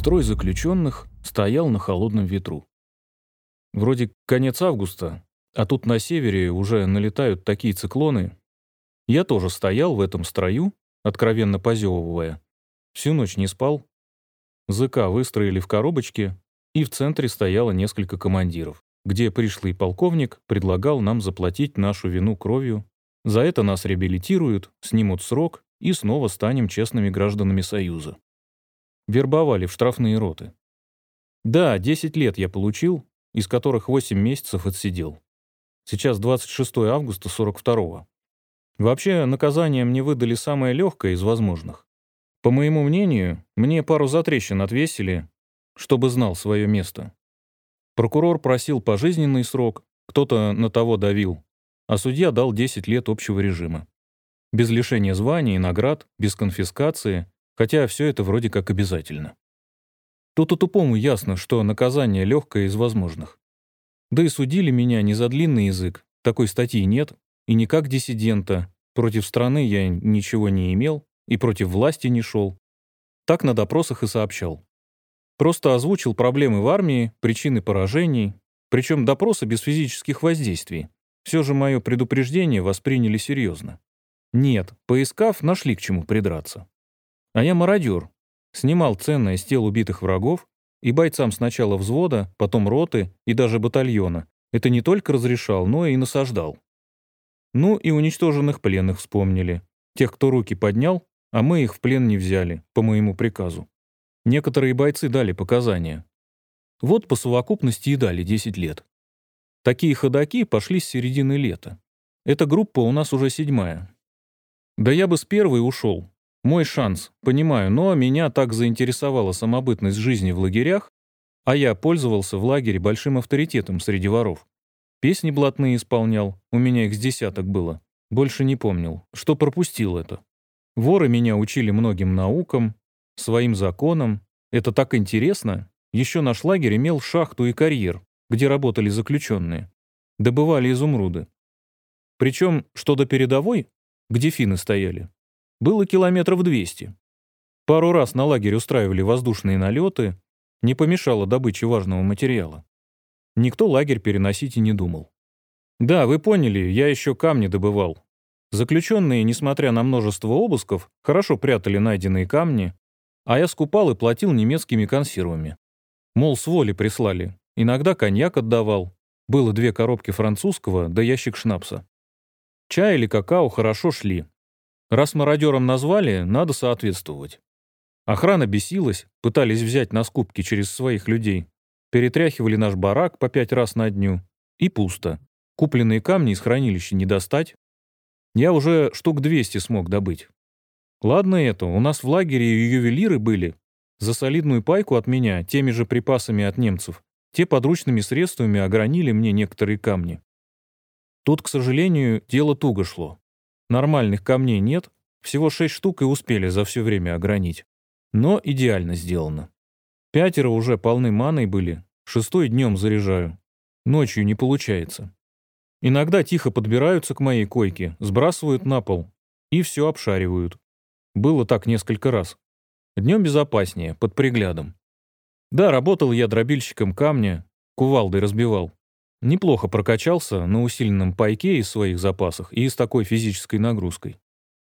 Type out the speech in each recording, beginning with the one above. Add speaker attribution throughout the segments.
Speaker 1: Строй заключенных стоял на холодном ветру. Вроде конец августа, а тут на севере уже налетают такие циклоны. Я тоже стоял в этом строю, откровенно позевывая. Всю ночь не спал. ЗК выстроили в коробочке, и в центре стояло несколько командиров, где пришлый полковник предлагал нам заплатить нашу вину кровью. За это нас реабилитируют, снимут срок и снова станем честными гражданами Союза. Вербовали в штрафные роты. Да, 10 лет я получил, из которых 8 месяцев отсидел. Сейчас 26 августа 42-го. Вообще, наказание мне выдали самое легкое из возможных. По моему мнению, мне пару затрещин отвесили, чтобы знал свое место. Прокурор просил пожизненный срок, кто-то на того давил, а судья дал 10 лет общего режима. Без лишения званий и наград, без конфискации, хотя все это вроде как обязательно. Тут и тупому ясно, что наказание легкое из возможных. Да и судили меня не за длинный язык, такой статьи нет, и не как диссидента, против страны я ничего не имел и против власти не шел. Так на допросах и сообщал. Просто озвучил проблемы в армии, причины поражений, причем допросы без физических воздействий. Все же мое предупреждение восприняли серьезно. Нет, поискав, нашли к чему придраться. А я мародер. Снимал ценное с тел убитых врагов, и бойцам сначала взвода, потом роты и даже батальона. Это не только разрешал, но и насаждал. Ну и уничтоженных пленных вспомнили. Тех, кто руки поднял, а мы их в плен не взяли, по моему приказу. Некоторые бойцы дали показания. Вот по совокупности и дали 10 лет. Такие ходаки пошли с середины лета. Эта группа у нас уже седьмая. Да я бы с первой ушел, мой шанс, понимаю, но меня так заинтересовала самобытность жизни в лагерях, а я пользовался в лагере большим авторитетом среди воров. Песни блатные исполнял, у меня их с десяток было. Больше не помнил, что пропустил это. Воры меня учили многим наукам, своим законам. Это так интересно. Еще наш лагерь имел шахту и карьер, где работали заключенные. Добывали изумруды. Причем, что до передовой, где финны стояли, было километров 200. Пару раз на лагерь устраивали воздушные налеты, не помешало добыче важного материала. Никто лагерь переносить и не думал. Да, вы поняли, я еще камни добывал. Заключенные, несмотря на множество обысков, хорошо прятали найденные камни, а я скупал и платил немецкими консервами. Мол, с воли прислали. Иногда коньяк отдавал. Было две коробки французского да ящик шнапса. Чай или какао хорошо шли, Раз мародером назвали, надо соответствовать. Охрана бесилась, пытались взять на скупки через своих людей. Перетряхивали наш барак по пять раз на дню. И пусто. Купленные камни из хранилища не достать. Я уже штук 200 смог добыть. Ладно это, у нас в лагере ювелиры были. За солидную пайку от меня, теми же припасами от немцев, те подручными средствами огранили мне некоторые камни. Тут, к сожалению, дело туго шло. Нормальных камней нет, всего шесть штук и успели за все время огранить. Но идеально сделано. Пятеро уже полны маной были, шестой днем заряжаю. Ночью не получается. Иногда тихо подбираются к моей койке, сбрасывают на пол и все обшаривают. Было так несколько раз. Днем безопаснее, под приглядом. Да, работал я дробильщиком камня, кувалдой разбивал. Неплохо прокачался на усиленном пайке из своих запасов и с такой физической нагрузкой.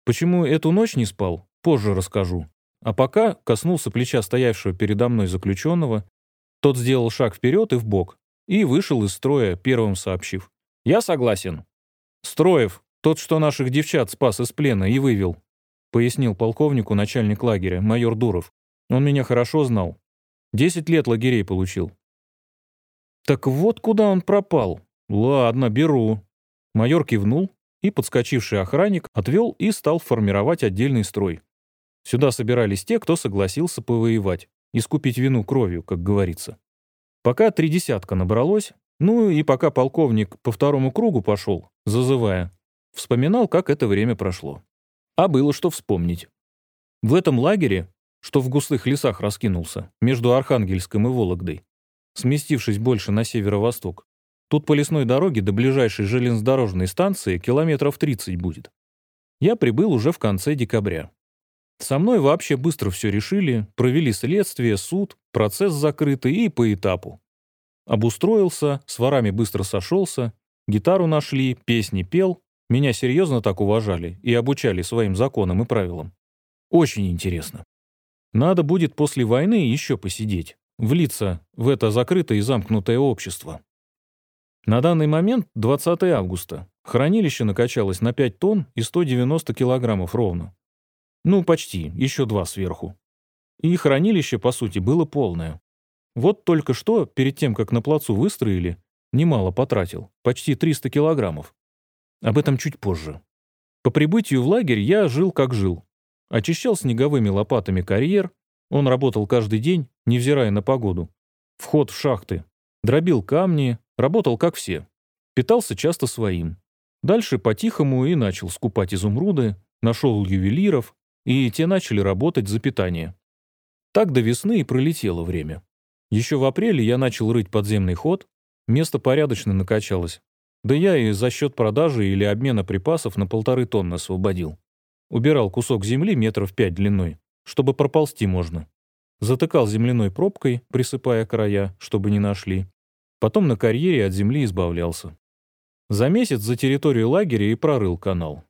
Speaker 1: Почему эту ночь не спал, позже расскажу. А пока коснулся плеча стоявшего передо мной заключенного, тот сделал шаг вперед и в бок и вышел из строя, первым сообщив. «Я согласен». «Строев, тот, что наших девчат спас из плена и вывел», пояснил полковнику начальник лагеря, майор Дуров. Он меня хорошо знал. Десять лет лагерей получил. Так вот куда он пропал. Ладно, беру. Майор кивнул, и подскочивший охранник отвел и стал формировать отдельный строй. Сюда собирались те, кто согласился повоевать, искупить вину кровью, как говорится. Пока три десятка набралось, ну и пока полковник по второму кругу пошел, зазывая, вспоминал, как это время прошло. А было что вспомнить. В этом лагере, что в густых лесах раскинулся, между Архангельском и Вологдой, сместившись больше на северо-восток. Тут по лесной дороге до ближайшей железнодорожной станции километров 30 будет. Я прибыл уже в конце декабря. Со мной вообще быстро все решили, провели следствие, суд, процесс закрытый и по этапу. Обустроился, с ворами быстро сошелся, гитару нашли, песни пел, меня серьезно так уважали и обучали своим законам и правилам. Очень интересно. Надо будет после войны еще посидеть, влиться в это закрытое и замкнутое общество. На данный момент 20 августа. Хранилище накачалось на 5 тонн и 190 килограммов ровно. Ну, почти, еще два сверху. И хранилище, по сути, было полное. Вот только что, перед тем, как на плацу выстроили, немало потратил, почти 300 килограммов. Об этом чуть позже. По прибытию в лагерь я жил как жил. Очищал снеговыми лопатами карьер, он работал каждый день, невзирая на погоду. Вход в шахты. Дробил камни, работал как все. Питался часто своим. Дальше по-тихому и начал скупать изумруды, нашел ювелиров, и те начали работать за питание. Так до весны и пролетело время. Еще в апреле я начал рыть подземный ход, место порядочно накачалось. Да я и за счет продажи или обмена припасов на полторы тонны освободил. Убирал кусок земли метров пять длиной, чтобы проползти можно. Затыкал земляной пробкой, присыпая края, чтобы не нашли. Потом на карьере от земли избавлялся. За месяц за территорию лагеря и прорыл канал.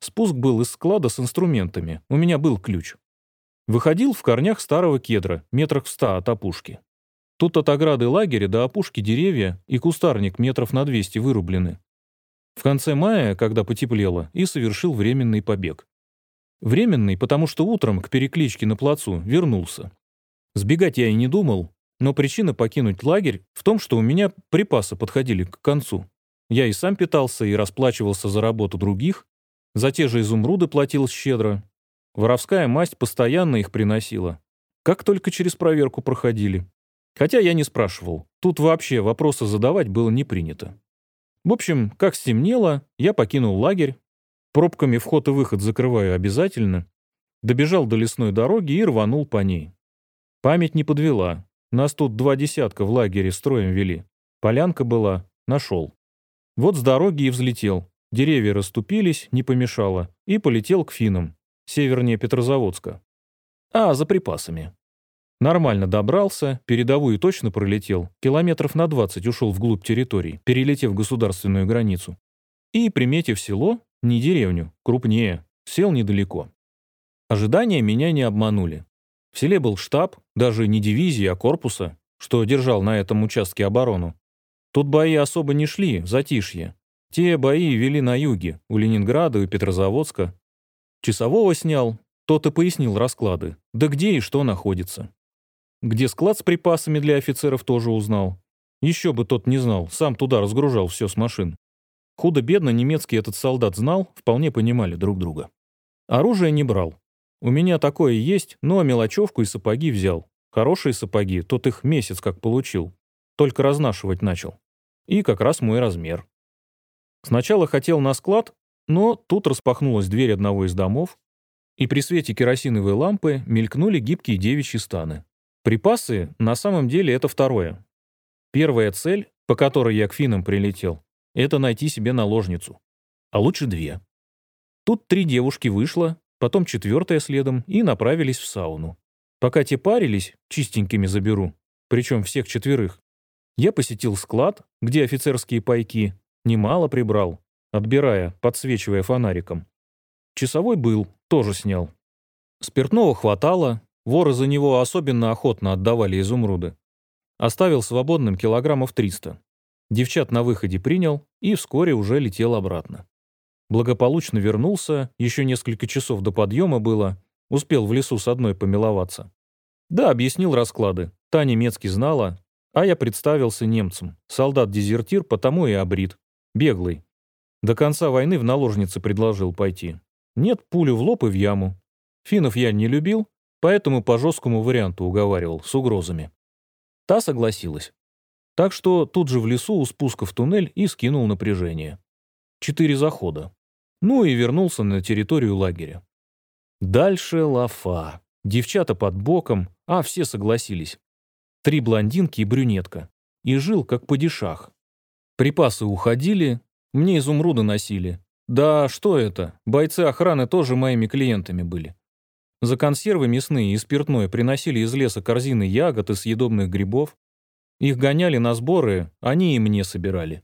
Speaker 1: Спуск был из склада с инструментами, у меня был ключ. Выходил в корнях старого кедра, метрах в ста от опушки. Тут от ограды лагеря до опушки деревья и кустарник метров на 200 вырублены. В конце мая, когда потеплело, и совершил временный побег. Временный, потому что утром к перекличке на плацу вернулся. Сбегать я и не думал, но причина покинуть лагерь в том, что у меня припасы подходили к концу. Я и сам питался, и расплачивался за работу других, за те же изумруды платил щедро. Воровская масть постоянно их приносила. Как только через проверку проходили. Хотя я не спрашивал. Тут вообще вопросы задавать было не принято. В общем, как стемнело, я покинул лагерь. Пробками вход и выход закрываю обязательно. Добежал до лесной дороги и рванул по ней. Память не подвела. Нас тут два десятка в лагере строем вели. Полянка была. Нашел. Вот с дороги и взлетел. Деревья расступились, не помешало. И полетел к финам. Севернее Петрозаводска. А, за припасами. Нормально добрался, передовую точно пролетел, километров на 20 ушел вглубь территории, перелетев государственную границу. И, приметив село, не деревню, крупнее, сел недалеко. Ожидания меня не обманули. В селе был штаб, даже не дивизии, а корпуса, что держал на этом участке оборону. Тут бои особо не шли, затишье. Те бои вели на юге, у Ленинграда и Петрозаводска. Часового снял, тот и пояснил расклады, да где и что находится. Где склад с припасами для офицеров тоже узнал. Еще бы тот не знал, сам туда разгружал все с машин. Худо-бедно немецкий этот солдат знал, вполне понимали друг друга. Оружие не брал. У меня такое есть, но мелочевку и сапоги взял. Хорошие сапоги, тот их месяц как получил. Только разнашивать начал. И как раз мой размер. Сначала хотел на склад, но тут распахнулась дверь одного из домов, и при свете керосиновой лампы мелькнули гибкие девичьи станы. Припасы на самом деле это второе. Первая цель, по которой я к финам прилетел, это найти себе наложницу. А лучше две. Тут три девушки вышло, потом четвертая следом и направились в сауну. Пока те парились, чистенькими заберу, причем всех четверых. Я посетил склад, где офицерские пайки, немало прибрал, отбирая, подсвечивая фонариком. Часовой был, тоже снял. Спиртного хватало, Воры за него особенно охотно отдавали изумруды. Оставил свободным килограммов 300. Девчат на выходе принял и вскоре уже летел обратно. Благополучно вернулся, еще несколько часов до подъема было, успел в лесу с одной помиловаться. Да, объяснил расклады. Та немецкий знала, а я представился немцем. Солдат-дезертир, потому и обрит. Беглый. До конца войны в наложницы предложил пойти. Нет, пулю в лоб и в яму. Финнов я не любил, Поэтому по жесткому варианту уговаривал, с угрозами. Та согласилась. Так что тут же в лесу у спуска в туннель и скинул напряжение. Четыре захода. Ну и вернулся на территорию лагеря. Дальше лафа. Девчата под боком, а все согласились. Три блондинки и брюнетка. И жил как падишах. Припасы уходили, мне изумруды носили. Да что это, бойцы охраны тоже моими клиентами были. За консервы мясные и спиртное приносили из леса корзины ягод и съедобных грибов. Их гоняли на сборы, они и мне собирали.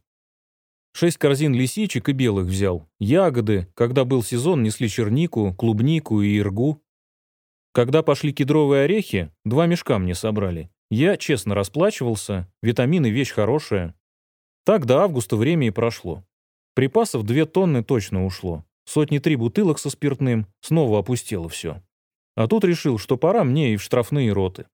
Speaker 1: Шесть корзин лисичек и белых взял. Ягоды, когда был сезон, несли чернику, клубнику и иргу. Когда пошли кедровые орехи, два мешка мне собрали. Я честно расплачивался, витамины вещь хорошая. Так до августа время и прошло. Припасов две тонны точно ушло. Сотни три бутылок со спиртным, снова опустело все. А тут решил, что пора мне и в штрафные роты.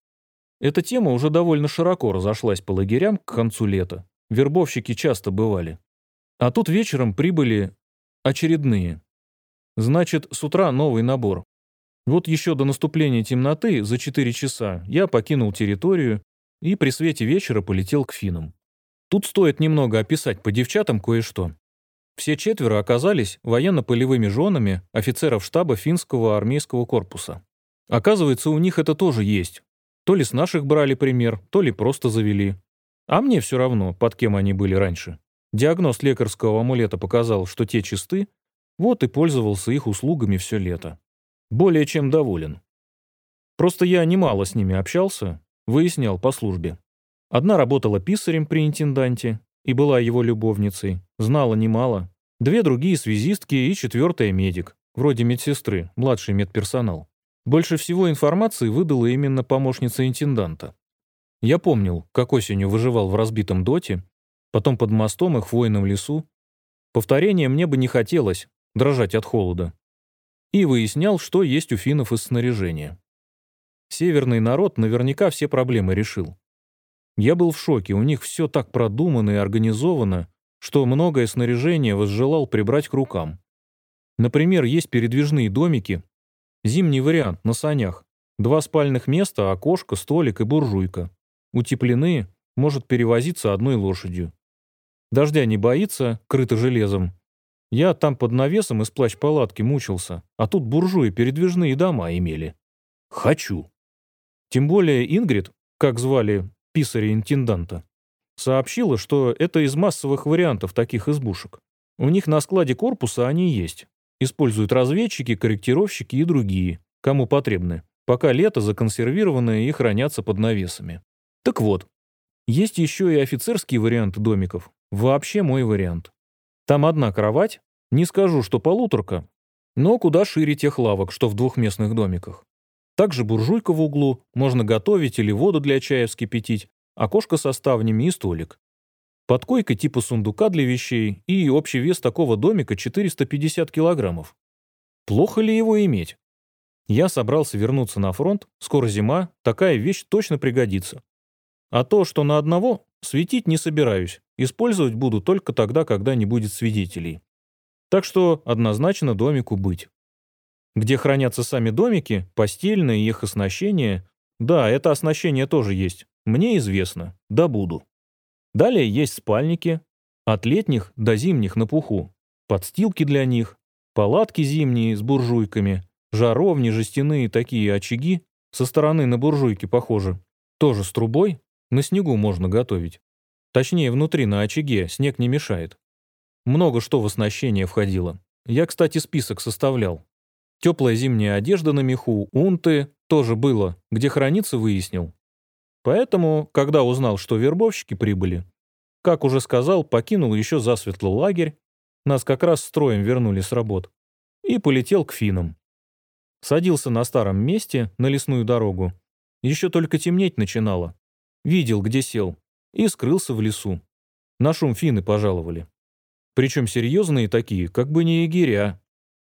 Speaker 1: Эта тема уже довольно широко разошлась по лагерям к концу лета. Вербовщики часто бывали. А тут вечером прибыли очередные. Значит, с утра новый набор. Вот еще до наступления темноты, за 4 часа, я покинул территорию и при свете вечера полетел к финам. Тут стоит немного описать по девчатам кое-что. Все четверо оказались военно-полевыми женами офицеров штаба финского армейского корпуса. Оказывается, у них это тоже есть. То ли с наших брали пример, то ли просто завели. А мне все равно, под кем они были раньше. Диагноз лекарского амулета показал, что те чисты, вот и пользовался их услугами все лето. Более чем доволен. Просто я немало с ними общался, выяснял по службе. Одна работала писарем при интенданте и была его любовницей, знала немало. Две другие связистки и четвертая медик, вроде медсестры, младший медперсонал. Больше всего информации выдала именно помощница интенданта. Я помнил, как осенью выживал в разбитом доте потом под мостом и хвойном лесу. Повторения мне бы не хотелось, дрожать от холода. И выяснял, что есть у финнов из снаряжения. Северный народ наверняка все проблемы решил. Я был в шоке, у них все так продумано и организовано, что многое снаряжение возжелал прибрать к рукам. Например, есть передвижные домики, зимний вариант на санях, два спальных места, окошко, столик и буржуйка. Утеплены, может перевозиться одной лошадью. Дождя не боится, крыто железом. Я там под навесом из плащ-палатки мучился, а тут буржуи передвижные дома имели. Хочу. Тем более Ингрид, как звали писаря-интенданта, сообщила, что это из массовых вариантов таких избушек. У них на складе корпуса они есть. Используют разведчики, корректировщики и другие, кому потребны, пока лето законсервированное и хранятся под навесами. Так вот, есть еще и офицерские варианты домиков, Вообще мой вариант. Там одна кровать, не скажу, что полуторка, но куда шире тех лавок, что в двухместных домиках. Также буржуйка в углу, можно готовить или воду для чая вскипятить, окошко со ставнями и столик. Под койкой типа сундука для вещей и общий вес такого домика 450 килограммов. Плохо ли его иметь? Я собрался вернуться на фронт, скоро зима, такая вещь точно пригодится. А то, что на одного, светить не собираюсь. Использовать буду только тогда, когда не будет свидетелей. Так что однозначно домику быть. Где хранятся сами домики, постельное и их оснащение. Да, это оснащение тоже есть. Мне известно. Да буду. Далее есть спальники. От летних до зимних на пуху. Подстилки для них. Палатки зимние с буржуйками. Жаровни, жестяные такие очаги. Со стороны на буржуйки похожи. Тоже с трубой, на снегу можно готовить. Точнее, внутри на очаге, снег не мешает. Много что в оснащение входило. Я, кстати, список составлял. Теплая зимняя одежда на меху, унты тоже было, где хранится, выяснил. Поэтому, когда узнал, что вербовщики прибыли, как уже сказал, покинул еще засветло лагерь, нас как раз строем вернули с работ, и полетел к финам. Садился на старом месте, на лесную дорогу. Еще только темнеть начинало. Видел, где сел. И скрылся в лесу. На шум финны пожаловали. Причем серьезные такие, как бы не егеря.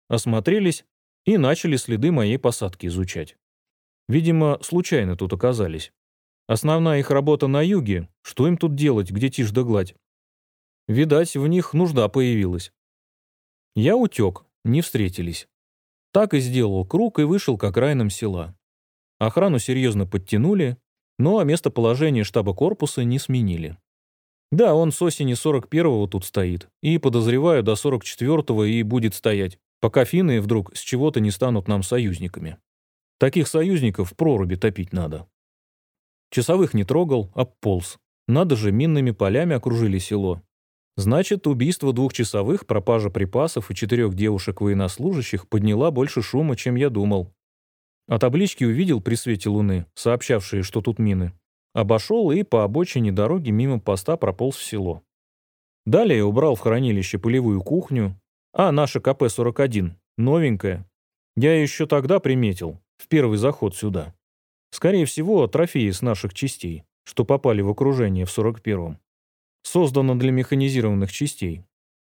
Speaker 1: Осмотрелись и начали следы моей посадки изучать. Видимо, случайно тут оказались. Основная их работа на юге. Что им тут делать, где тишь да гладь? Видать, в них нужда появилась. Я утек, не встретились. Так и сделал круг и вышел к окраинам села. Охрану серьезно подтянули, ну а местоположение штаба корпуса не сменили. Да, он с осени 41-го тут стоит, и, подозреваю, до 44-го и будет стоять, пока финны вдруг с чего-то не станут нам союзниками. Таких союзников в проруби топить надо. Часовых не трогал, а полз. Надо же, минными полями окружили село. Значит, убийство двух часовых, пропажа припасов и четырех девушек-военнослужащих подняла больше шума, чем я думал. А таблички увидел при свете луны, сообщавшие, что тут мины. Обошел и по обочине дороги мимо поста прополз в село. Далее убрал в хранилище полевую кухню, а наша КП-41, новенькая. Я еще тогда приметил, в первый заход сюда. Скорее всего, трофеи с наших частей, что попали в окружение в 41-м. Создана для механизированных частей.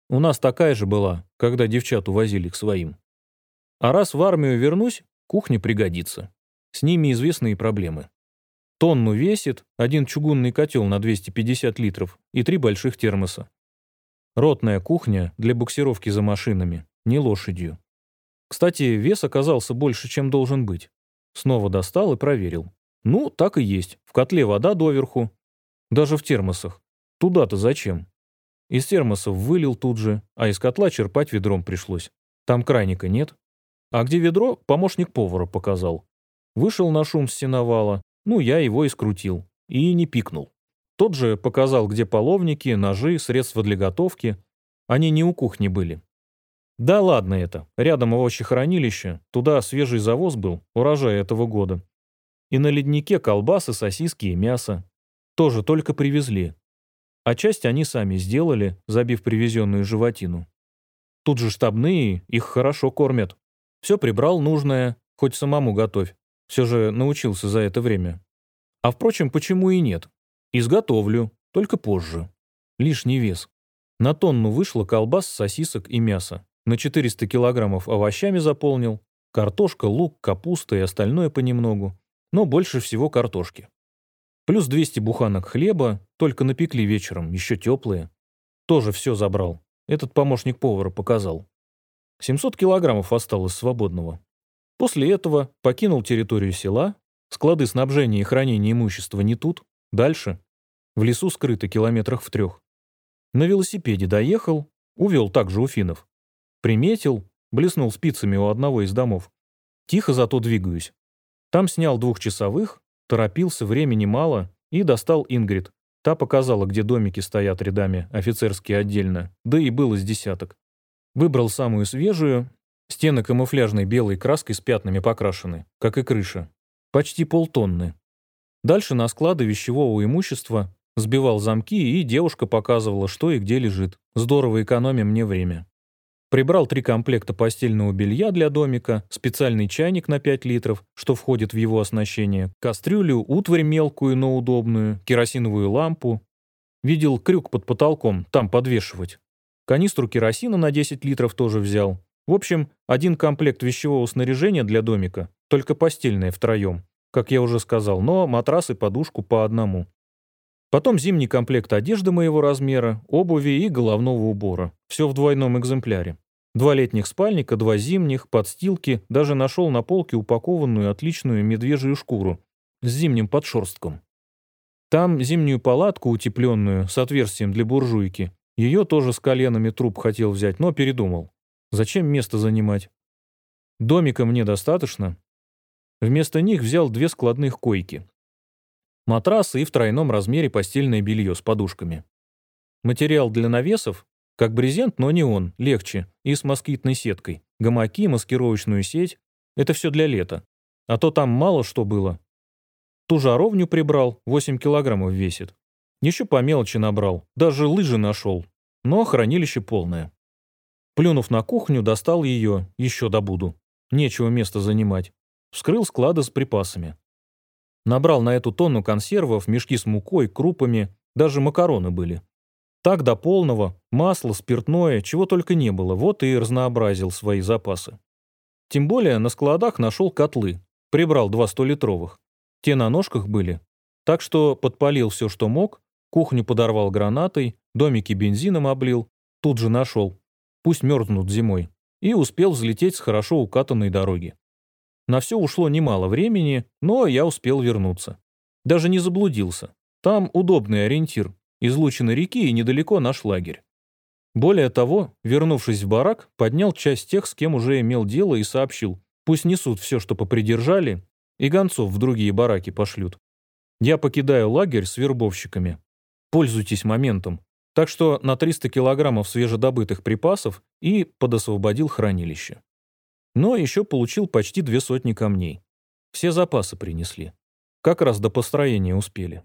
Speaker 1: У нас такая же была, когда девчат увозили к своим. А раз в армию вернусь, кухня пригодится. С ними известные проблемы. Тонну весит, один чугунный котел на 250 литров и три больших термоса. Ротная кухня для буксировки за машинами, не лошадью. Кстати, вес оказался больше, чем должен быть. Снова достал и проверил. Ну, так и есть. В котле вода доверху. Даже в термосах. Туда-то зачем? Из термосов вылил тут же, а из котла черпать ведром пришлось. Там крайника нет. А где ведро, помощник повара показал. Вышел на шум с сеновала, ну, я его и скрутил. И не пикнул. Тот же показал, где половники, ножи, средства для готовки. Они не у кухни были. Да ладно это, рядом овощехранилище, туда свежий завоз был, урожай этого года. И на леднике колбасы, сосиски и мясо. Тоже только привезли. А часть они сами сделали, забив привезенную животину. Тут же штабные, их хорошо кормят. Все прибрал нужное, хоть самому готовь. Все же научился за это время. А впрочем, почему и нет? Изготовлю, только позже. Лишний вес. На тонну вышло колбас, сосисок и мяса. На 400 килограммов овощами заполнил. Картошка, лук, капуста и остальное понемногу. Но больше всего картошки. Плюс 200 буханок хлеба, только напекли вечером, еще теплые. Тоже все забрал. Этот помощник повара показал. 700 килограммов осталось свободного. После этого покинул территорию села. Склады снабжения и хранения имущества не тут. Дальше. В лесу скрыто километрах в трех. На велосипеде доехал, увел также у финнов. Приметил, блеснул спицами у одного из домов. Тихо зато двигаюсь. Там снял двухчасовых, торопился, времени мало, и достал Ингрид. Та показала, где домики стоят рядами, офицерские отдельно, да и было с десяток. Выбрал самую свежую, стены камуфляжной белой краской с пятнами покрашены, как и крыша. Почти полтонны. Дальше на склады вещевого имущества сбивал замки, и девушка показывала, что и где лежит. Здорово экономя мне время. Прибрал три комплекта постельного белья для домика, специальный чайник на 5 литров, что входит в его оснащение, кастрюлю, утварь мелкую, но удобную, керосиновую лампу. Видел крюк под потолком, там подвешивать. Канистру керосина на 10 литров тоже взял. В общем, один комплект вещевого снаряжения для домика, только постельное втроем, как я уже сказал, но матрас и подушку по одному. Потом зимний комплект одежды моего размера, обуви и головного убора. Все в двойном экземпляре. Два летних спальника, два зимних, подстилки, даже нашел на полке упакованную отличную медвежью шкуру с зимним подшерстком. Там зимнюю палатку утепленную с отверстием для буржуйки. Ее тоже с коленами труп хотел взять, но передумал. Зачем место занимать? Домика мне достаточно. Вместо них взял две складных койки. Матрасы и в тройном размере постельное белье с подушками. Материал для навесов, как брезент, но не он, легче, и с москитной сеткой. Гамаки, маскировочную сеть — это все для лета. А то там мало что было. Ту жаровню прибрал, 8 килограммов весит. Еще по мелочи набрал, даже лыжи нашел. Но хранилище полное. Плюнув на кухню, достал ее, еще добуду. Нечего места занимать. Вскрыл склады с припасами. Набрал на эту тонну консервов, мешки с мукой, крупами, даже макароны были. Так до полного, масло, спиртное, чего только не было, вот и разнообразил свои запасы. Тем более на складах нашел котлы, прибрал два столитровых. Те на ножках были. Так что подпалил все, что мог, кухню подорвал гранатой, домики бензином облил, тут же нашел. Пусть мерзнут зимой. И успел взлететь с хорошо укатанной дороги. На все ушло немало времени, но я успел вернуться. Даже не заблудился. Там удобный ориентир. Излучины реки и недалеко наш лагерь. Более того, вернувшись в барак, поднял часть тех, с кем уже имел дело, и сообщил, пусть несут все, что попридержали, и гонцов в другие бараки пошлют. Я покидаю лагерь с вербовщиками. Пользуйтесь моментом. Так что на 300 килограммов свежедобытых припасов и подосвободил хранилище но еще получил почти две сотни камней. все запасы принесли. Как раз до построения успели.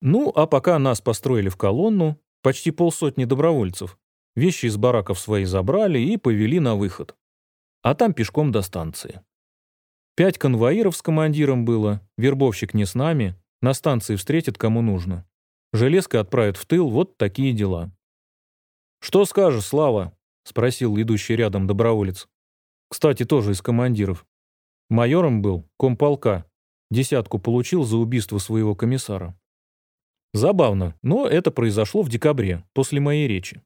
Speaker 1: Ну, а пока нас построили в колонну, почти полсотни добровольцев, вещи из бараков свои забрали и повели на выход. А там пешком до станции. Пять конвоиров с командиром было, вербовщик не с нами, на станции встретит кому нужно. Железка отправит в тыл, вот такие дела. «Что скажешь, Слава?» — спросил идущий рядом доброволец. Кстати, тоже из командиров. Майором был, комполка. Десятку получил за убийство своего комиссара. Забавно, но это произошло в декабре, после моей речи.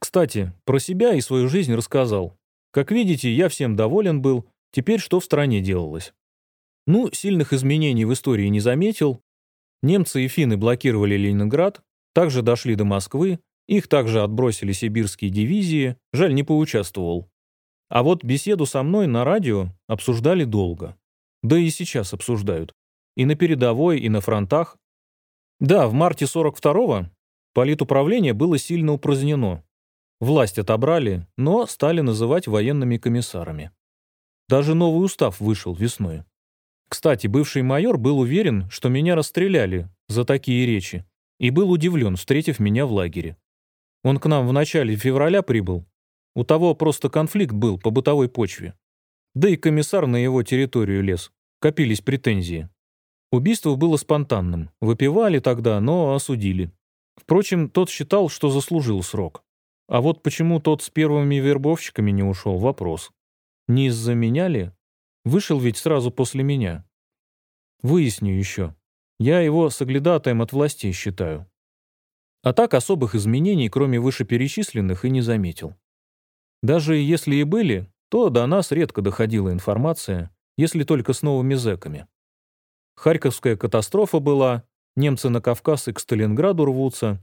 Speaker 1: Кстати, про себя и свою жизнь рассказал. Как видите, я всем доволен был, теперь что в стране делалось. Ну, сильных изменений в истории не заметил. Немцы и финны блокировали Ленинград, также дошли до Москвы, их также отбросили сибирские дивизии, жаль, не поучаствовал. А вот беседу со мной на радио обсуждали долго. Да и сейчас обсуждают. И на передовой, и на фронтах. Да, в марте 42-го политуправление было сильно упразднено. Власть отобрали, но стали называть военными комиссарами. Даже новый устав вышел весной. Кстати, бывший майор был уверен, что меня расстреляли за такие речи, и был удивлен, встретив меня в лагере. Он к нам в начале февраля прибыл. У того просто конфликт был по бытовой почве. Да и комиссар на его территорию лез. Копились претензии. Убийство было спонтанным. Выпивали тогда, но осудили. Впрочем, тот считал, что заслужил срок. А вот почему тот с первыми вербовщиками не ушел – вопрос. Не из-за меня ли? Вышел ведь сразу после меня. Выясню еще. Я его соглядатаем от властей считаю. А так особых изменений, кроме вышеперечисленных, и не заметил. Даже если и были, то до нас редко доходила информация, если только с новыми зэками. Харьковская катастрофа была, немцы на Кавказ и к Сталинграду рвутся,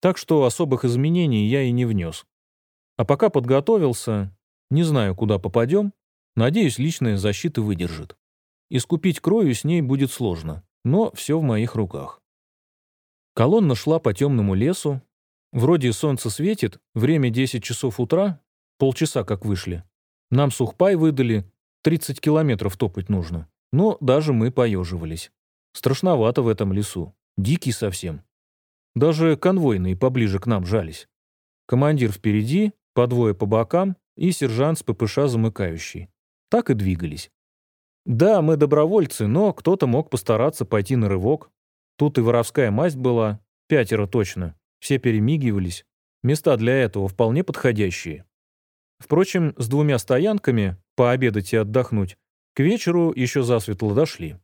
Speaker 1: так что особых изменений я и не внес. А пока подготовился, не знаю, куда попадем, надеюсь, личная защита выдержит. Искупить кровью с ней будет сложно, но все в моих руках. Колонна шла по темному лесу. Вроде солнце светит, время 10 часов утра, полчаса как вышли. Нам сухпай выдали, 30 километров топать нужно. Но даже мы поеживались. Страшновато в этом лесу. Дикий совсем. Даже конвойные поближе к нам жались. Командир впереди, по двое по бокам и сержант с ППШ замыкающий. Так и двигались. Да, мы добровольцы, но кто-то мог постараться пойти на рывок, Тут и воровская масть была, пятеро точно. Все перемигивались. Места для этого вполне подходящие. Впрочем, с двумя стоянками, пообедать и отдохнуть, к вечеру еще засветло дошли.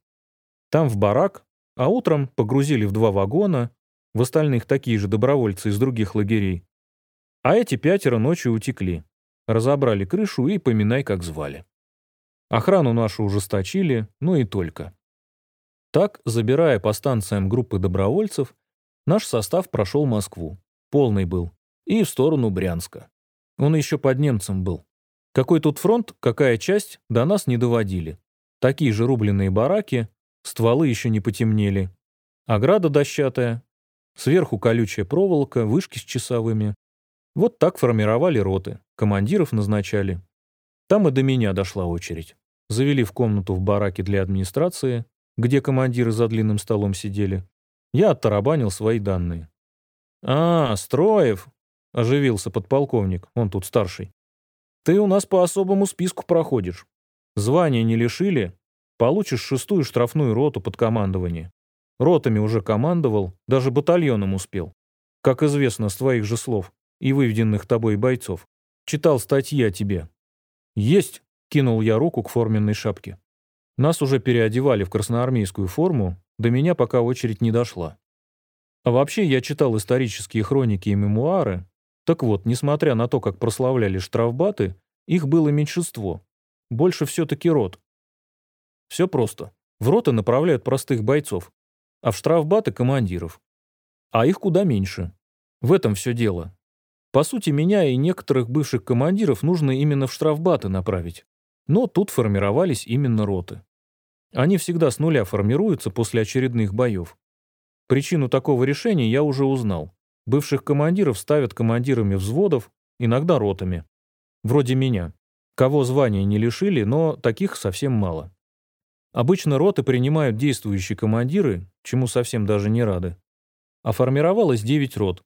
Speaker 1: Там в барак, а утром погрузили в два вагона, в остальных такие же добровольцы из других лагерей. А эти пятеро ночью утекли. Разобрали крышу и поминай, как звали. Охрану нашу ужесточили, ну и только. Так, забирая по станциям группы добровольцев, наш состав прошел Москву. Полный был. И в сторону Брянска. Он еще под немцем был. Какой тут фронт, какая часть, до нас не доводили. Такие же рубленые бараки, стволы еще не потемнели. Ограда дощатая, сверху колючая проволока, вышки с часовыми. Вот так формировали роты, командиров назначали. Там и до меня дошла очередь. Завели в комнату в бараке для администрации, где командиры за длинным столом сидели, я оттарабанил свои данные. «А, Строев!» — оживился подполковник, он тут старший. «Ты у нас по особому списку проходишь. Звания не лишили, получишь шестую штрафную роту под командование. Ротами уже командовал, даже батальоном успел. Как известно с твоих же слов и выведенных тобой бойцов. Читал статьи о тебе». «Есть!» — кинул я руку к форменной шапке. Нас уже переодевали в красноармейскую форму, до меня пока очередь не дошла. А вообще я читал исторические хроники и мемуары. Так вот, несмотря на то, как прославляли штрафбаты, их было меньшинство. Больше все-таки рот. Все просто. В роты направляют простых бойцов, а в штрафбаты — командиров. А их куда меньше. В этом все дело. По сути, меня и некоторых бывших командиров нужно именно в штрафбаты направить. Но тут формировались именно роты. Они всегда с нуля формируются после очередных боев. Причину такого решения я уже узнал. Бывших командиров ставят командирами взводов, иногда ротами. Вроде меня. Кого звания не лишили, но таких совсем мало. Обычно роты принимают действующие командиры, чему совсем даже не рады. А формировалось 9 рот.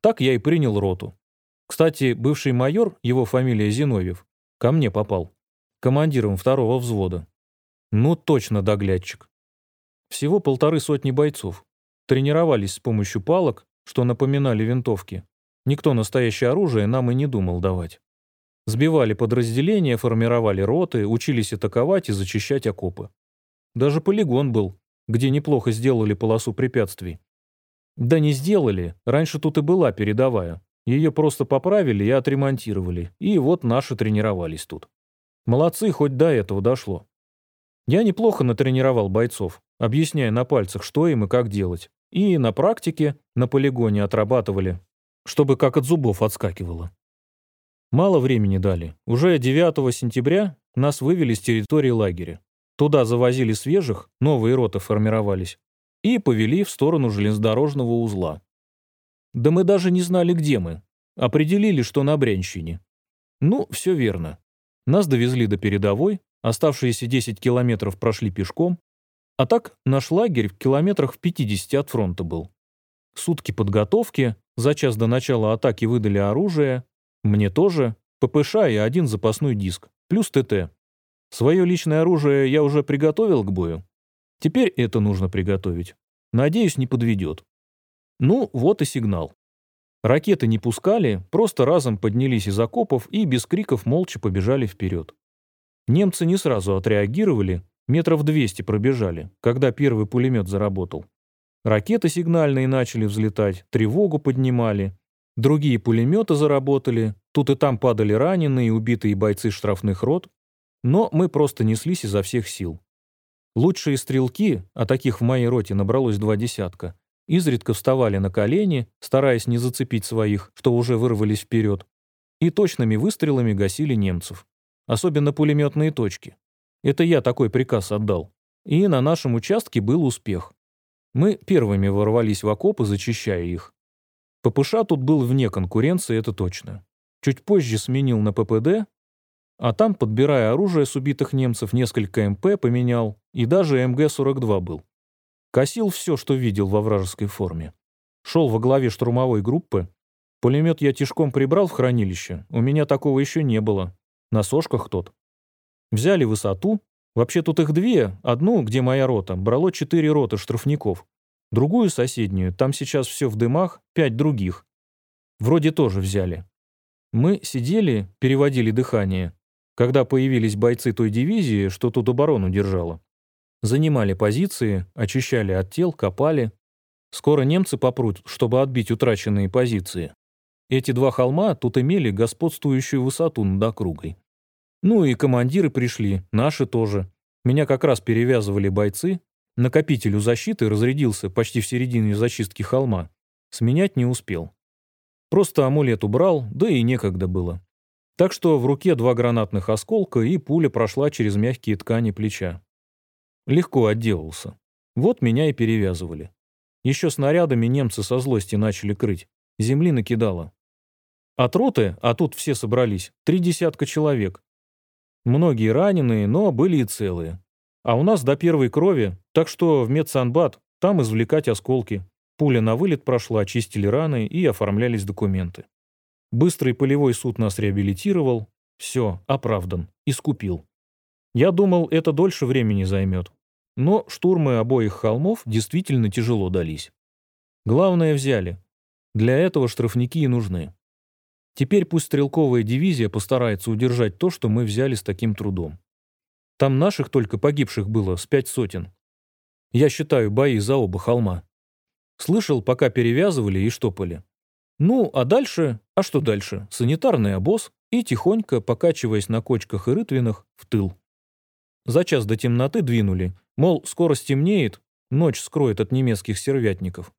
Speaker 1: Так я и принял роту. Кстати, бывший майор, его фамилия Зиновьев, ко мне попал. Командиром второго взвода. Ну, точно доглядчик. Всего полторы сотни бойцов. Тренировались с помощью палок, что напоминали винтовки. Никто настоящее оружие нам и не думал давать. Сбивали подразделения, формировали роты, учились атаковать и зачищать окопы. Даже полигон был, где неплохо сделали полосу препятствий. Да не сделали, раньше тут и была передовая. Ее просто поправили и отремонтировали, и вот наши тренировались тут. Молодцы, хоть до этого дошло. Я неплохо натренировал бойцов, объясняя на пальцах, что им и как делать. И на практике, на полигоне отрабатывали, чтобы как от зубов отскакивало. Мало времени дали. Уже 9 сентября нас вывели с территории лагеря. Туда завозили свежих, новые роты формировались, и повели в сторону железнодорожного узла. Да мы даже не знали, где мы. Определили, что на Брянщине. Ну, все верно. Нас довезли до передовой, оставшиеся 10 километров прошли пешком, а так наш лагерь в километрах в 50 от фронта был. Сутки подготовки, за час до начала атаки выдали оружие, мне тоже, ППШ и один запасной диск, плюс ТТ. Свое личное оружие я уже приготовил к бою. Теперь это нужно приготовить. Надеюсь, не подведет. Ну, вот и сигнал. Ракеты не пускали, просто разом поднялись из окопов и без криков молча побежали вперед. Немцы не сразу отреагировали, метров 200 пробежали, когда первый пулемет заработал. Ракеты сигнальные начали взлетать, тревогу поднимали. Другие пулеметы заработали, тут и там падали раненые и убитые бойцы штрафных рот, но мы просто неслись изо всех сил. Лучшие стрелки, а таких в моей роте набралось два десятка, изредка вставали на колени, стараясь не зацепить своих, что уже вырвались вперед, и точными выстрелами гасили немцев. Особенно пулеметные точки. Это я такой приказ отдал. И на нашем участке был успех. Мы первыми ворвались в окопы, зачищая их. ППШ тут был вне конкуренции, это точно. Чуть позже сменил на ППД, а там, подбирая оружие с убитых немцев, несколько МП поменял, и даже МГ-42 был. Косил все, что видел во вражеской форме. Шел во главе штурмовой группы. Пулемет я тишком прибрал в хранилище, у меня такого еще не было. На сошках тот. Взяли высоту. Вообще тут их две. Одну, где моя рота, брало четыре роты штрафников. Другую соседнюю, там сейчас все в дымах, пять других. Вроде тоже взяли. Мы сидели, переводили дыхание, когда появились бойцы той дивизии, что тут оборону держала. Занимали позиции, очищали от тел, копали. Скоро немцы попрут, чтобы отбить утраченные позиции. Эти два холма тут имели господствующую высоту над округой. Ну и командиры пришли, наши тоже. Меня как раз перевязывали бойцы. Накопитель у защиты разрядился почти в середине зачистки холма. Сменять не успел. Просто амулет убрал, да и некогда было. Так что в руке два гранатных осколка, и пуля прошла через мягкие ткани плеча. Легко отделался. Вот меня и перевязывали. Еще снарядами немцы со злости начали крыть. Земли накидало. От роты, а тут все собрались, три десятка человек. Многие раненые, но были и целые. А у нас до первой крови, так что в медсанбат, там извлекать осколки. Пуля на вылет прошла, очистили раны и оформлялись документы. Быстрый полевой суд нас реабилитировал. Все, оправдан. Искупил. Я думал, это дольше времени займет. Но штурмы обоих холмов действительно тяжело дались. Главное взяли. Для этого штрафники и нужны. Теперь пусть стрелковая дивизия постарается удержать то, что мы взяли с таким трудом. Там наших только погибших было с пять сотен. Я считаю бои за оба холма. Слышал, пока перевязывали и штопали. Ну, а дальше... А что дальше? Санитарный обоз и тихонько, покачиваясь на кочках и рытвинах, в тыл. За час до темноты двинули. Мол, скоро стемнеет, ночь скроет от немецких сервятников.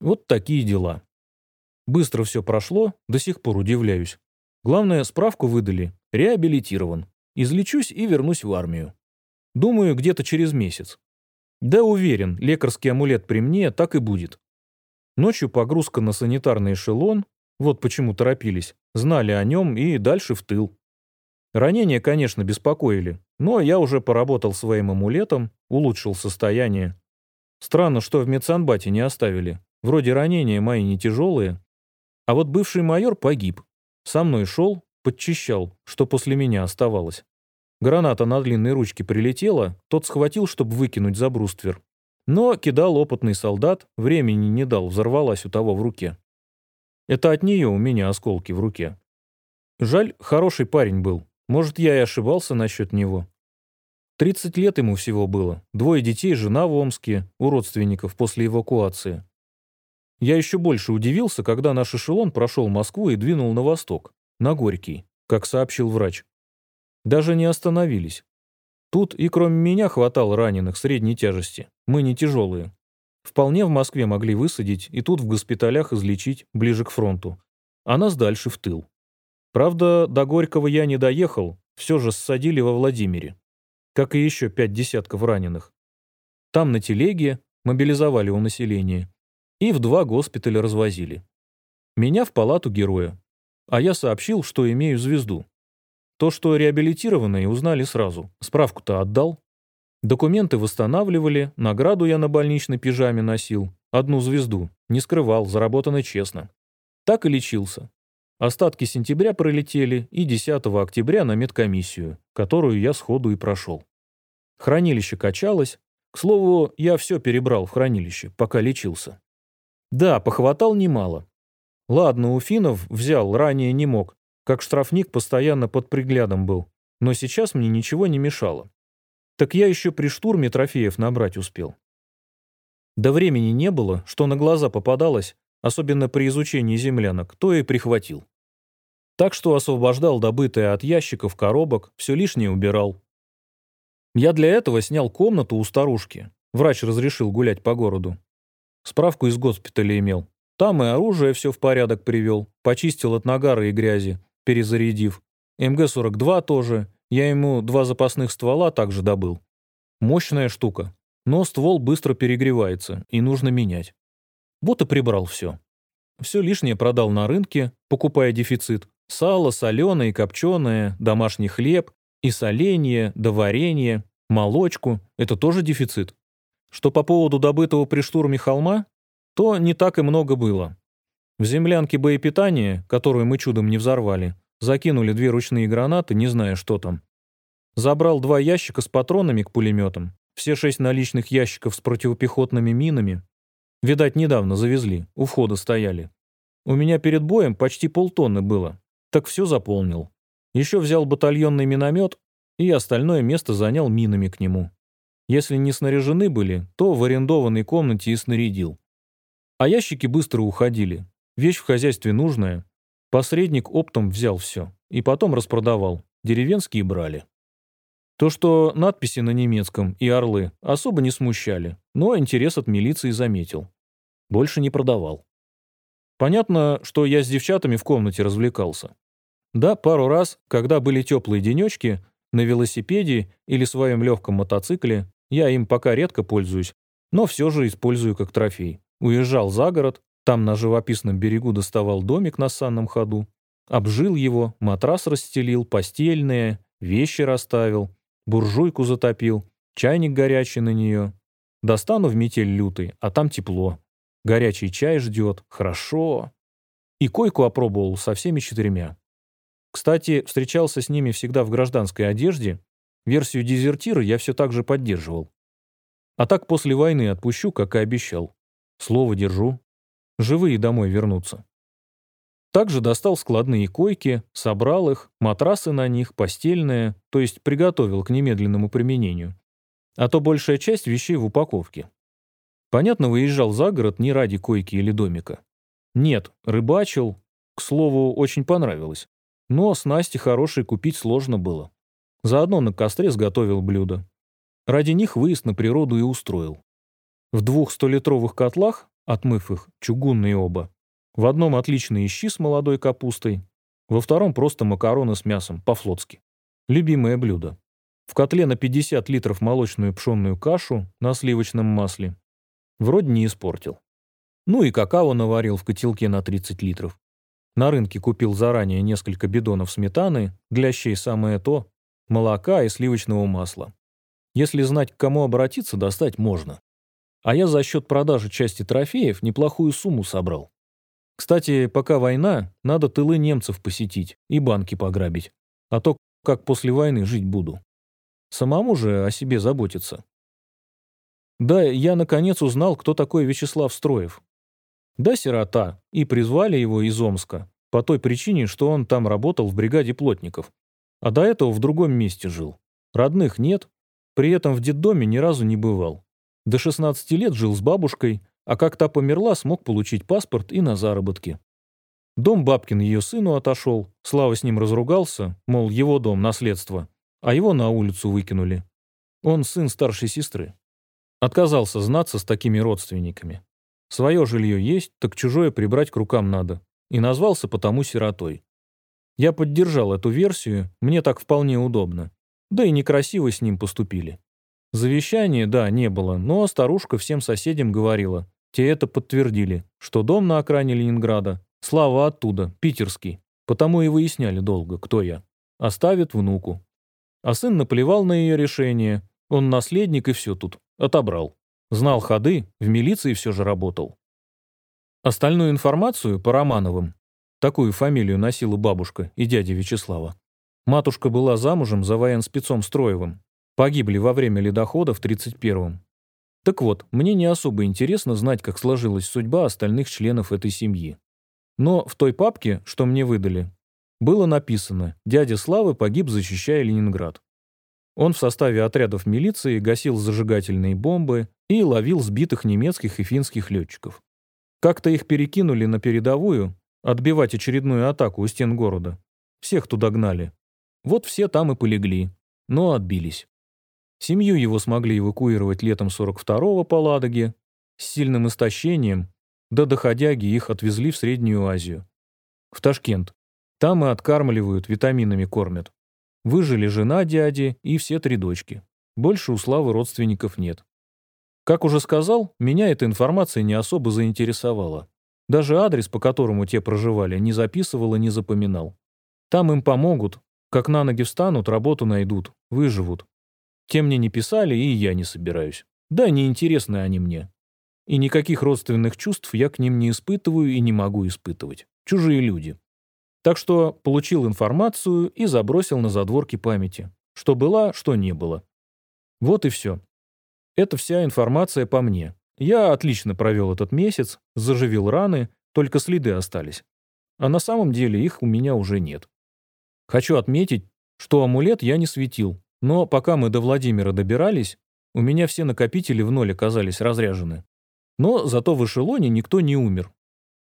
Speaker 1: Вот такие дела. Быстро все прошло, до сих пор удивляюсь. Главное, справку выдали. Реабилитирован. Излечусь и вернусь в армию. Думаю, где-то через месяц. Да уверен, лекарский амулет при мне так и будет. Ночью погрузка на санитарный эшелон, вот почему торопились, знали о нем и дальше в тыл. Ранения, конечно, беспокоили, Но я уже поработал своим амулетом, улучшил состояние. Странно, что в медсанбате не оставили. Вроде ранения мои не тяжелые. А вот бывший майор погиб. Со мной шел, подчищал, что после меня оставалось. Граната на длинной ручке прилетела, тот схватил, чтобы выкинуть за бруствер. Но кидал опытный солдат, времени не дал, взорвалась у того в руке. Это от нее у меня осколки в руке. Жаль, хороший парень был. Может, я и ошибался насчет него. 30 лет ему всего было. Двое детей, жена в Омске, у родственников после эвакуации. Я еще больше удивился, когда наш эшелон прошел Москву и двинул на восток, на Горький, как сообщил врач. Даже не остановились. Тут и кроме меня хватало раненых средней тяжести. Мы не тяжелые. Вполне в Москве могли высадить и тут в госпиталях излечить ближе к фронту. А нас дальше в тыл. Правда, до Горького я не доехал, все же ссадили во Владимире. Как и еще пять десятков раненых. Там на телеге мобилизовали у населения. И в два госпиталя развозили. Меня в палату героя. А я сообщил, что имею звезду. То, что реабилитированные, узнали сразу. Справку-то отдал. Документы восстанавливали, награду я на больничной пижаме носил. Одну звезду. Не скрывал, заработано честно. Так и лечился. Остатки сентября пролетели и 10 октября на медкомиссию, которую я сходу и прошел. Хранилище качалось. К слову, я все перебрал в хранилище, пока лечился. Да, похватал немало. Ладно, у финнов взял, ранее не мог. Как штрафник постоянно под приглядом был. Но сейчас мне ничего не мешало. Так я еще при штурме трофеев набрать успел. Да времени не было, что на глаза попадалось, особенно при изучении землянок, то и прихватил. Так что освобождал добытое от ящиков, коробок, все лишнее убирал. Я для этого снял комнату у старушки. Врач разрешил гулять по городу. Справку из госпиталя имел. Там и оружие все в порядок привел, почистил от нагара и грязи, перезарядив. МГ-42 тоже, я ему два запасных ствола также добыл. Мощная штука, но ствол быстро перегревается, и нужно менять. Вот и прибрал все. Все лишнее продал на рынке, покупая дефицит. Сало, соленое и копченое, домашний хлеб, и соленье, да варенье, молочку — это тоже дефицит. Что по поводу добытого при штурме холма, то не так и много было. В землянке боепитания, которую мы чудом не взорвали, закинули две ручные гранаты, не зная, что там. Забрал два ящика с патронами к пулеметам, все шесть наличных ящиков с противопехотными минами, Видать, недавно завезли, у входа стояли. У меня перед боем почти полтонны было. Так все заполнил. Еще взял батальонный миномет и остальное место занял минами к нему. Если не снаряжены были, то в арендованной комнате и снарядил. А ящики быстро уходили. Вещь в хозяйстве нужная. Посредник оптом взял все. И потом распродавал. Деревенские брали. То, что надписи на немецком и орлы особо не смущали, но интерес от милиции заметил. Больше не продавал. Понятно, что я с девчатами в комнате развлекался. Да, пару раз, когда были теплые денечки, на велосипеде или своем легком мотоцикле, я им пока редко пользуюсь, но все же использую как трофей. Уезжал за город, там на живописном берегу доставал домик на санном ходу, обжил его, матрас расстелил, постельные, вещи расставил, буржуйку затопил, чайник горячий на нее. Достану в метель лютый, а там тепло. Горячий чай ждет, хорошо. И койку опробовал со всеми четырьмя. Кстати, встречался с ними всегда в гражданской одежде. Версию дезертира я все так же поддерживал. А так после войны отпущу, как и обещал. Слово держу. Живые домой вернутся. Также достал складные койки, собрал их, матрасы на них, постельные, то есть приготовил к немедленному применению. А то большая часть вещей в упаковке. Понятно, выезжал за город не ради койки или домика. Нет, рыбачил. К слову, очень понравилось. Но снасти хорошие купить сложно было. Заодно на костре сготовил блюдо. Ради них выезд на природу и устроил. В двух столитровых котлах, отмыв их, чугунные оба, в одном отличные щи с молодой капустой, во втором просто макароны с мясом, по-флотски. Любимое блюдо. В котле на 50 литров молочную пшенную кашу на сливочном масле. Вроде не испортил. Ну и какао наварил в котелке на 30 литров. На рынке купил заранее несколько бидонов сметаны, для щей самое то. Молока и сливочного масла. Если знать, к кому обратиться, достать можно. А я за счет продажи части трофеев неплохую сумму собрал. Кстати, пока война, надо тылы немцев посетить и банки пограбить. А то как после войны жить буду. Самому же о себе заботиться. Да, я наконец узнал, кто такой Вячеслав Строев. Да, сирота, и призвали его из Омска, по той причине, что он там работал в бригаде плотников. А до этого в другом месте жил. Родных нет, при этом в детдоме ни разу не бывал. До 16 лет жил с бабушкой, а как та померла, смог получить паспорт и на заработки. Дом бабкин ее сыну отошел, Слава с ним разругался, мол, его дом, наследство, а его на улицу выкинули. Он сын старшей сестры. Отказался знаться с такими родственниками. Свое жилье есть, так чужое прибрать к рукам надо. И назвался потому сиротой. Я поддержал эту версию, мне так вполне удобно. Да и некрасиво с ним поступили. Завещания, да, не было, но старушка всем соседям говорила. Те это подтвердили, что дом на окраине Ленинграда, Слава оттуда, питерский. Потому и выясняли долго, кто я. Оставит внуку. А сын наплевал на ее решение. Он наследник и все тут. Отобрал. Знал ходы, в милиции все же работал. Остальную информацию по Романовым, такую фамилию носила бабушка и дядя Вячеслава, Матушка была замужем за военспецом Строевым. Погибли во время ледохода в 31-м. Так вот, мне не особо интересно знать, как сложилась судьба остальных членов этой семьи. Но в той папке, что мне выдали, было написано «Дядя Славы погиб, защищая Ленинград». Он в составе отрядов милиции гасил зажигательные бомбы и ловил сбитых немецких и финских летчиков. Как-то их перекинули на передовую, отбивать очередную атаку у стен города. Всех туда гнали. Вот все там и полегли, но отбились. Семью его смогли эвакуировать летом 42-го по Ладоге с сильным истощением, да доходяги их отвезли в Среднюю Азию. В Ташкент. Там и откармливают, витаминами кормят. Выжили жена дяди и все три дочки. Больше у Славы родственников нет. Как уже сказал, меня эта информация не особо заинтересовала. Даже адрес, по которому те проживали, не записывал и не запоминал. Там им помогут, как на ноги встанут, работу найдут, выживут. Тем мне не писали, и я не собираюсь. Да, неинтересны они мне. И никаких родственных чувств я к ним не испытываю и не могу испытывать. Чужие люди. Так что получил информацию и забросил на задворки памяти. Что было, что не было. Вот и все. Это вся информация по мне. Я отлично провел этот месяц, заживил раны, только следы остались. А на самом деле их у меня уже нет. Хочу отметить, что амулет я не светил, но пока мы до Владимира добирались, у меня все накопители в ноль оказались разряжены. Но зато в эшелоне никто не умер.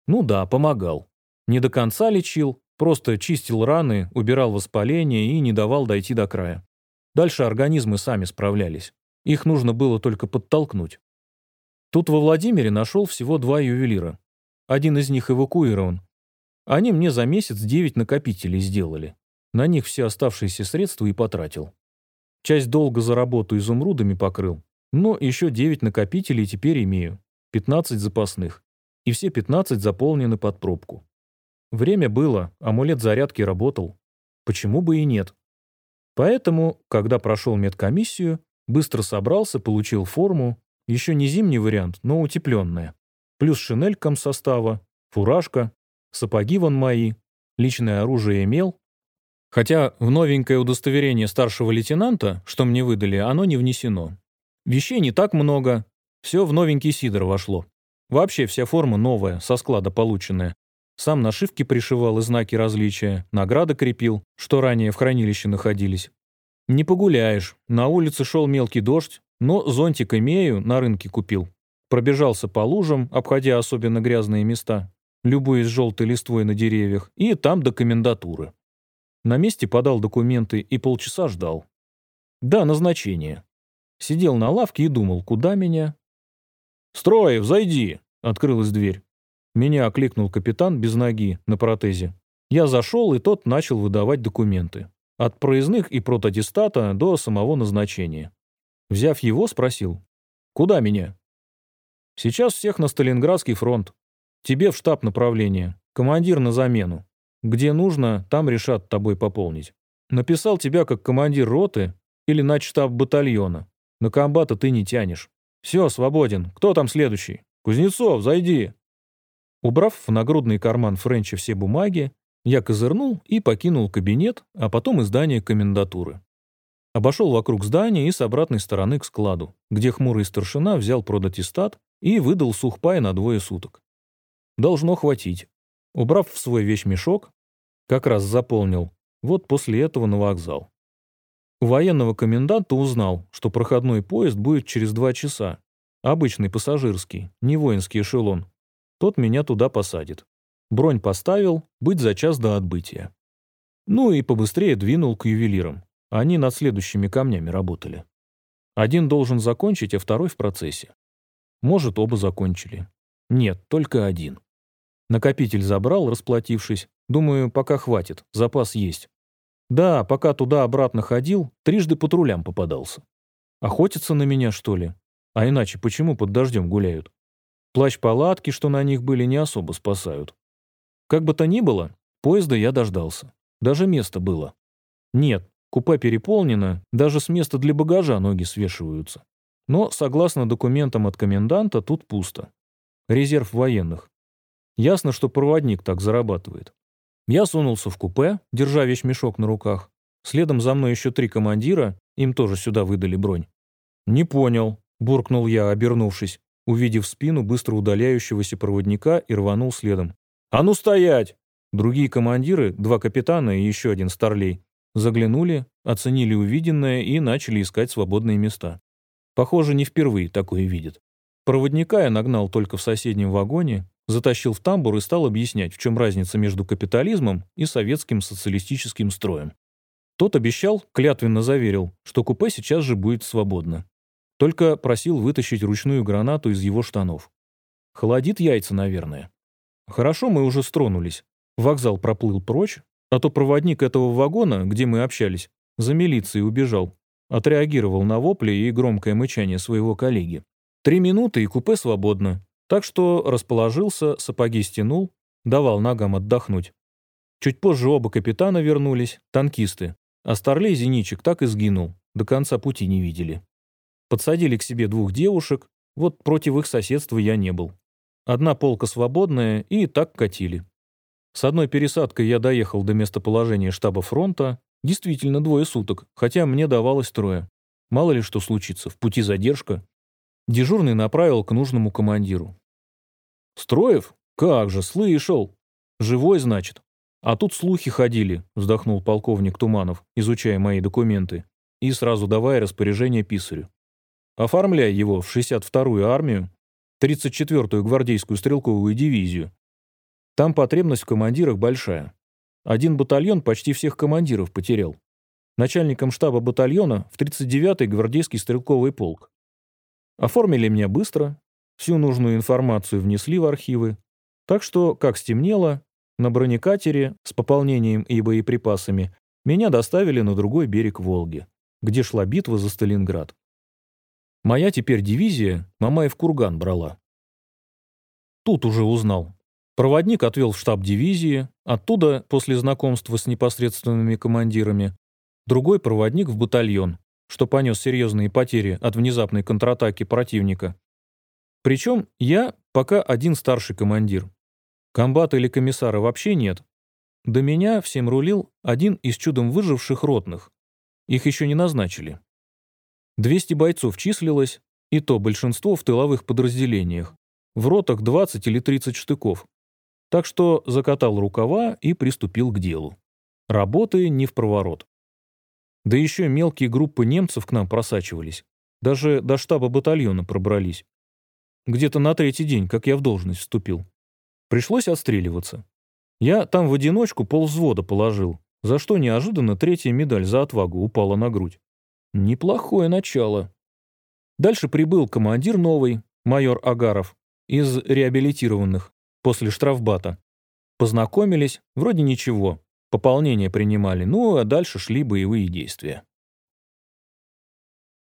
Speaker 1: Ну да, помогал. Не до конца лечил, просто чистил раны, убирал воспаление и не давал дойти до края. Дальше организмы сами справлялись. Их нужно было только подтолкнуть. Тут во Владимире нашел всего два ювелира. Один из них эвакуирован. Они мне за месяц девять накопителей сделали. На них все оставшиеся средства и потратил. Часть долга за работу изумрудами покрыл, но еще 9 накопителей теперь имею, 15 запасных, и все 15 заполнены под пробку. Время было, амулет зарядки работал. Почему бы и нет? Поэтому, когда прошел медкомиссию, быстро собрался, получил форму, еще не зимний вариант, но утепленная. Плюс шинель состава, фуражка, сапоги вон мои, личное оружие имел, Хотя в новенькое удостоверение старшего лейтенанта, что мне выдали, оно не внесено. Вещей не так много, все в новенький сидор вошло. Вообще вся форма новая, со склада полученная. Сам нашивки пришивал и знаки различия, награды крепил, что ранее в хранилище находились. Не погуляешь, на улице шел мелкий дождь, но зонтик имею, на рынке купил. Пробежался по лужам, обходя особенно грязные места, любуясь желтой листвой на деревьях, и там до комендатуры. На месте подал документы и полчаса ждал. Да, назначение. Сидел на лавке и думал, куда меня. «Строев, зайди!» — открылась дверь. Меня окликнул капитан без ноги на протезе. Я зашел, и тот начал выдавать документы. От проездных и протаттестата до самого назначения. Взяв его, спросил. «Куда меня?» «Сейчас всех на Сталинградский фронт. Тебе в штаб направления. Командир на замену. Где нужно, там решат тобой пополнить. Написал тебя как командир роты или начштаб батальона. На комбата ты не тянешь. Все, свободен. Кто там следующий? Кузнецов, зайди. Убрав в нагрудный карман Френча все бумаги, я козырнул и покинул кабинет, а потом и здание комендатуры. Обошел вокруг здания и с обратной стороны к складу, где хмурый старшина взял продатистат и выдал сухпай на двое суток. Должно хватить. Убрав в свой вещмешок, как раз заполнил, вот после этого на вокзал. У военного коменданта узнал, что проходной поезд будет через два часа. Обычный пассажирский, не воинский эшелон. Тот меня туда посадит. Бронь поставил, быть за час до отбытия. Ну и побыстрее двинул к ювелирам. Они над следующими камнями работали. Один должен закончить, а второй в процессе. Может, оба закончили. Нет, только один. Накопитель забрал, расплатившись. Думаю, пока хватит, запас есть. Да, пока туда-обратно ходил, трижды патрулям попадался. Охотятся на меня, что ли? А иначе почему под дождем гуляют? Плащ-палатки, что на них были, не особо спасают. Как бы то ни было, поезда я дождался. Даже место было. Нет, купе переполнено, даже с места для багажа ноги свешиваются. Но, согласно документам от коменданта, тут пусто. Резерв военных. Ясно, что проводник так зарабатывает. Я сунулся в купе, держа вещмешок на руках. Следом за мной еще три командира, им тоже сюда выдали бронь. «Не понял», — буркнул я, обернувшись, увидев спину быстро удаляющегося проводника и рванул следом. «А ну стоять!» Другие командиры, два капитана и еще один старлей, заглянули, оценили увиденное и начали искать свободные места. Похоже, не впервые такое видят. Проводника я нагнал только в соседнем вагоне, затащил в тамбур и стал объяснять, в чем разница между капитализмом и советским социалистическим строем. Тот обещал, клятвенно заверил, что купе сейчас же будет свободно. Только просил вытащить ручную гранату из его штанов. Холодит яйца, наверное. Хорошо, мы уже стронулись. Вокзал проплыл прочь, а то проводник этого вагона, где мы общались, за милицией убежал. Отреагировал на вопли и громкое мычание своего коллеги. Три минуты, и купе свободно. Так что расположился, сапоги стянул, давал ногам отдохнуть. Чуть позже оба капитана вернулись, танкисты, а старлей Зеничек так и сгинул, до конца пути не видели. Подсадили к себе двух девушек, вот против их соседства я не был. Одна полка свободная, и так катили. С одной пересадкой я доехал до местоположения штаба фронта, действительно двое суток, хотя мне давалось трое. Мало ли что случится, в пути задержка. Дежурный направил к нужному командиру. «Строев? Как же, слышал. Живой, значит. А тут слухи ходили», — вздохнул полковник Туманов, изучая мои документы, и сразу давая распоряжение писарю. «Оформляй его в 62-ю армию, 34-ю гвардейскую стрелковую дивизию. Там потребность в командирах большая. Один батальон почти всех командиров потерял. Начальником штаба батальона в 39-й гвардейский стрелковый полк. Оформили меня быстро, всю нужную информацию внесли в архивы. Так что, как стемнело, на бронекатере с пополнением и боеприпасами меня доставили на другой берег Волги, где шла битва за Сталинград. Моя теперь дивизия Мамаев курган брала. Тут уже узнал. Проводник отвел в штаб дивизии, оттуда, после знакомства с непосредственными командирами, другой проводник в батальон, что понес серьезные потери от внезапной контратаки противника. Причем я пока один старший командир. Комбата или комиссара вообще нет. До меня всем рулил один из чудом выживших ротных. Их еще не назначили. 200 бойцов числилось, и то большинство в тыловых подразделениях. В ротах 20 или 30 штыков. Так что закатал рукава и приступил к делу. Работы не в проворот. Да еще мелкие группы немцев к нам просачивались. Даже до штаба батальона пробрались. Где-то на третий день, как я в должность вступил. Пришлось отстреливаться. Я там в одиночку полвзвода положил, за что неожиданно третья медаль за отвагу упала на грудь. Неплохое начало. Дальше прибыл командир новый, майор Агаров, из реабилитированных, после штрафбата. Познакомились, вроде ничего, Пополнение принимали, ну а дальше шли боевые действия.